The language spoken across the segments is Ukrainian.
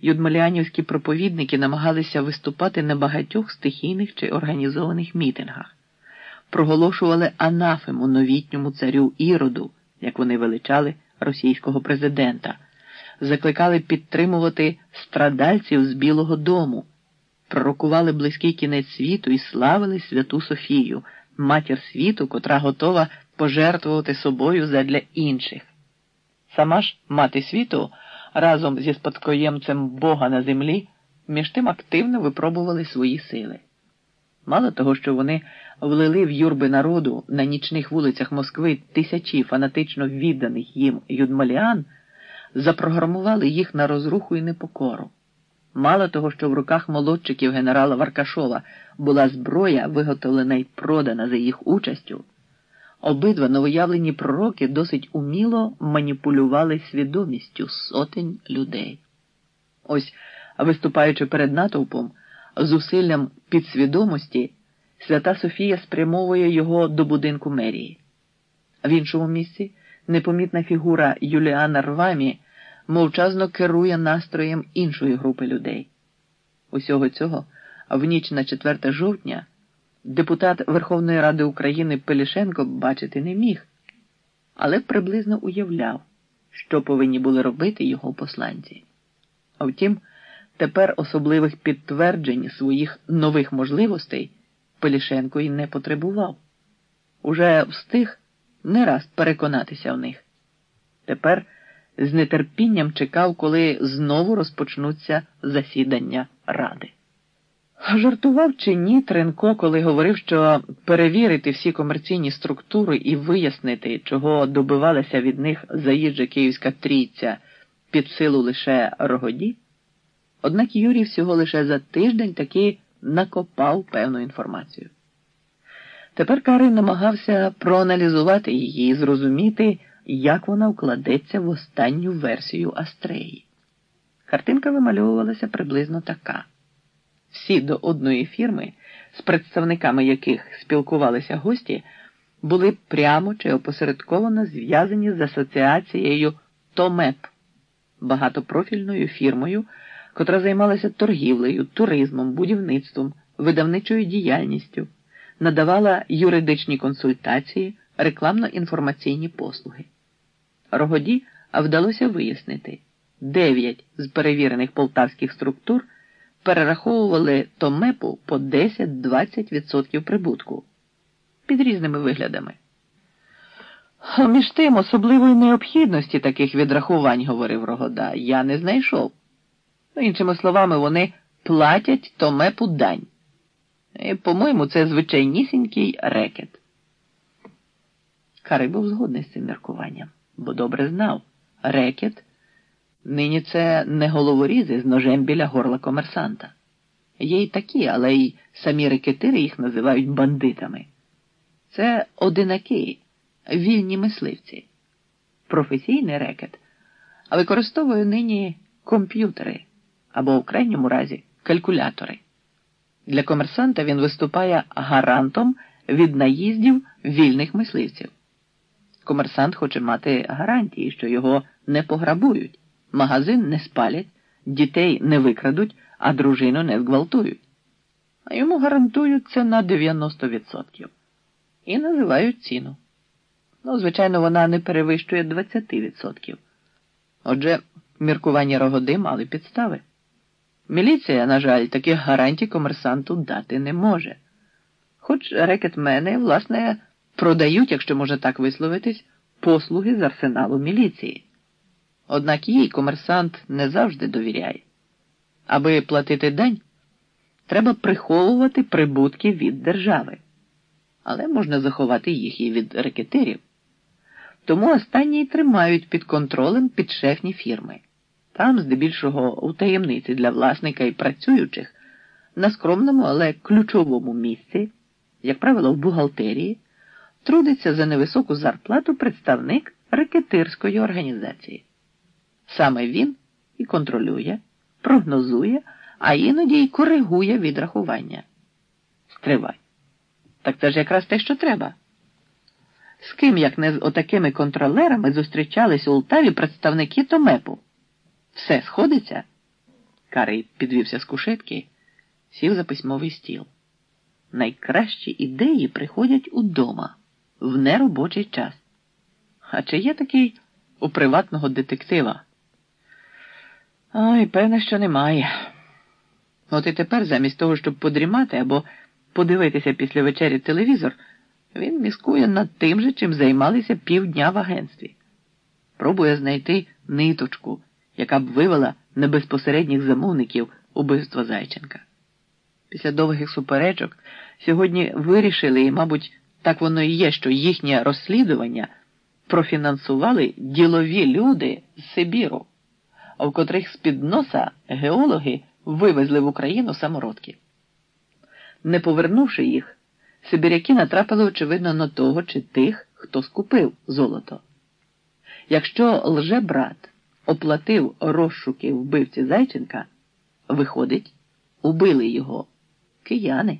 юдмаліанівські проповідники намагалися виступати на багатьох стихійних чи організованих мітингах, проголошували анафему новітньому царю Іроду, як вони величали російського президента, закликали підтримувати страдальців з Білого Дому, пророкували близький кінець світу і славили Святу Софію, матір світу, котра готова пожертвувати собою задля інших. Сама ж мати світу разом зі спадкоємцем Бога на землі між тим активно випробували свої сили. Мало того, що вони влили в юрби народу на нічних вулицях Москви тисячі фанатично відданих їм юдмаліан, запрограмували їх на розруху і непокору. Мало того, що в руках молодчиків генерала Варкашова була зброя, виготовлена й продана за їх участю. Обидва новоявлені пророки досить уміло маніпулювали свідомістю сотень людей. Ось, виступаючи перед натовпом, зусиллям підсвідомості, свята Софія спрямовує його до будинку мерії. В іншому місці непомітна фігура Юліана Рвамі мовчазно керує настроєм іншої групи людей. Усього цього в ніч на 4 жовтня депутат Верховної Ради України Пелішенко бачити не міг, але приблизно уявляв, що повинні були робити його посланці. А втім, тепер особливих підтверджень своїх нових можливостей Пелішенко й не потребував. Уже встиг не раз переконатися в них. Тепер з нетерпінням чекав, коли знову розпочнуться засідання ради. Жартував чи ні Тренко, коли говорив, що перевірити всі комерційні структури і вияснити, чого добивалася від них заїжджа київська трійця під силу лише рогоді. Однак Юрій всього лише за тиждень таки накопав певну інформацію. Тепер Карин намагався проаналізувати її і зрозуміти, як вона вкладеться в останню версію Астреї. Картинка вимальовувалася приблизно така. Всі до одної фірми, з представниками яких спілкувалися гості, були прямо чи опосередковано зв'язані з асоціацією ТОМЕП, багатопрофільною фірмою, котра займалася торгівлею, туризмом, будівництвом, видавничою діяльністю, надавала юридичні консультації, рекламно-інформаційні послуги. Рогоді вдалося вияснити, дев'ять з перевірених полтавських структур перераховували Томепу по 10-20% прибутку під різними виглядами. Між тим особливої необхідності таких відрахувань, говорив Рогода, я не знайшов. Іншими словами, вони платять Томепу дань. По-моєму, це звичайнісінький рекет. Карий був згодний з цим міркуванням, бо добре знав рекет Нині це не головорізи з ножем біля горла комерсанта. Є й такі, але й самі рекетири їх називають бандитами. Це одинаки, вільні мисливці. Професійний рекет використовує нині комп'ютери або в крайньому разі калькулятори. Для комерсанта він виступає гарантом від наїздів вільних мисливців. Комерсант хоче мати гарантії, що його не пограбують магазин не спалять, дітей не викрадуть, а дружину не зґвалтують. А йому гарантують це на 90% і називають ціну. Ну, звичайно, вона не перевищує 20%. Отже, міркування рогоди мали підстави. Міліція, на жаль, таких гарантій комерсанту дати не може. Хоч рекетмени, власне, продають, якщо можна так висловитись, послуги з арсеналу міліції. Однак їй комерсант не завжди довіряє. Аби платити дань, треба приховувати прибутки від держави, але можна заховати їх і від рекетирів. Тому останні тримають під контролем підшефні фірми. Там, здебільшого, у таємниці для власника і працюючих, на скромному, але ключовому місці, як правило, в бухгалтерії, трудиться за невисоку зарплату представник рекетирської організації. Саме він і контролює, прогнозує, а іноді й коригує відрахування. Стривай. Так це ж якраз те, що треба. З ким, як не з отакими контролерами, зустрічались у Лтаві представники Томепу? Все сходиться? Карий підвівся з кушетки, сів за письмовий стіл. Найкращі ідеї приходять удома, в неробочий час. А чи є такий у приватного детектива? Ой, певне, що немає. От і тепер, замість того, щоб подрімати або подивитися після вечері телевізор, він міскує над тим же, чим займалися півдня в агентстві. Пробує знайти ниточку, яка б вивела небезпосередніх замовників убивства Зайченка. Після довгих суперечок сьогодні вирішили, і, мабуть, так воно і є, що їхнє розслідування профінансували ділові люди з Сибіру, в котрих з-під носа геологи вивезли в Україну самородки. Не повернувши їх, сибіряки натрапили, очевидно, на того чи тих, хто скупив золото. Якщо лжебрат оплатив розшуки вбивці Зайченка, виходить, убили його кияни.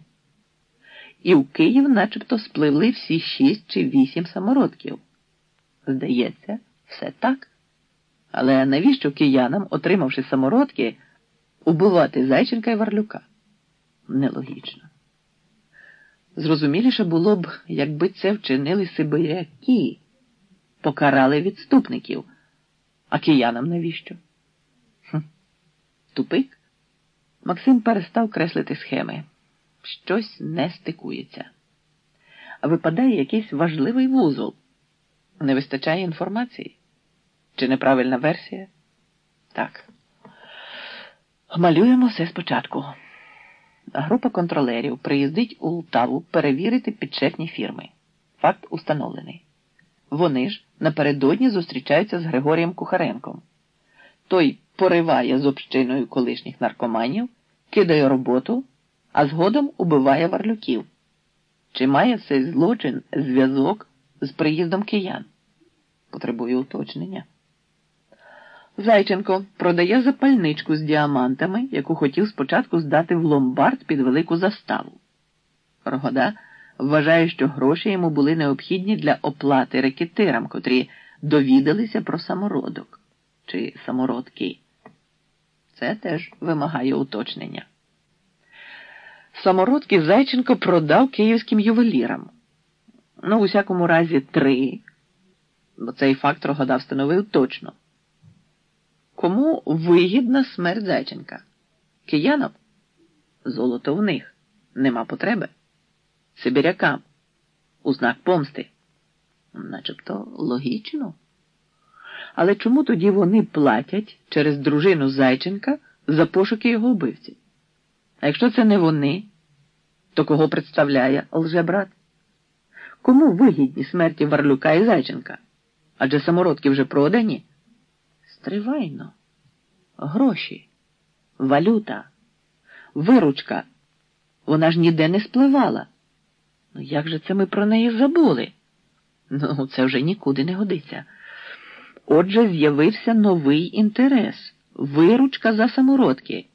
І в Київ начебто спливли всі шість чи вісім самородків. Здається, все так. Але навіщо киянам, отримавши самородки, убивати Зайченка і Варлюка? Нелогічно. Зрозуміліше було б, якби це вчинили сибиряки, покарали відступників, а киянам навіщо? Хм. Тупик? Максим перестав креслити схеми. Щось не стикується. А випадає якийсь важливий вузол. Не вистачає інформації? Чи неправильна версія? Так. Малюємо все спочатку. Група контролерів приїздить у Лтаву перевірити підшефні фірми. Факт установлений. Вони ж напередодні зустрічаються з Григорієм Кухаренком. Той пориває з общиною колишніх наркоманів, кидає роботу, а згодом убиває варлюків. Чи має цей злочин зв'язок з приїздом киян? Потребує уточнення. Зайченко продає запальничку з діамантами, яку хотів спочатку здати в ломбард під велику заставу. Рогода вважає, що гроші йому були необхідні для оплати рекетирам, котрі довідалися про самородок чи самородки. Це теж вимагає уточнення. Самородки Зайченко продав київським ювелірам. Ну, у всякому разі, три, бо цей факт Рогода встановив точно. Кому вигідна смерть Зайченка? Киянам? Золото в них. Нема потреби. Сибірякам. У знак помсти. Начебто логічно. Але чому тоді вони платять через дружину Зайченка за пошуки його вбивці? А якщо це не вони, то кого представляє лжебрат? Кому вигідні смерті Варлюка і Зайченка? Адже самородки вже продані. Стривайно. Гроші, валюта, виручка. Вона ж ніде не спливала. Ну як же це ми про неї забули? Ну, це вже нікуди не годиться. Отже, з'явився новий інтерес виручка за самородки.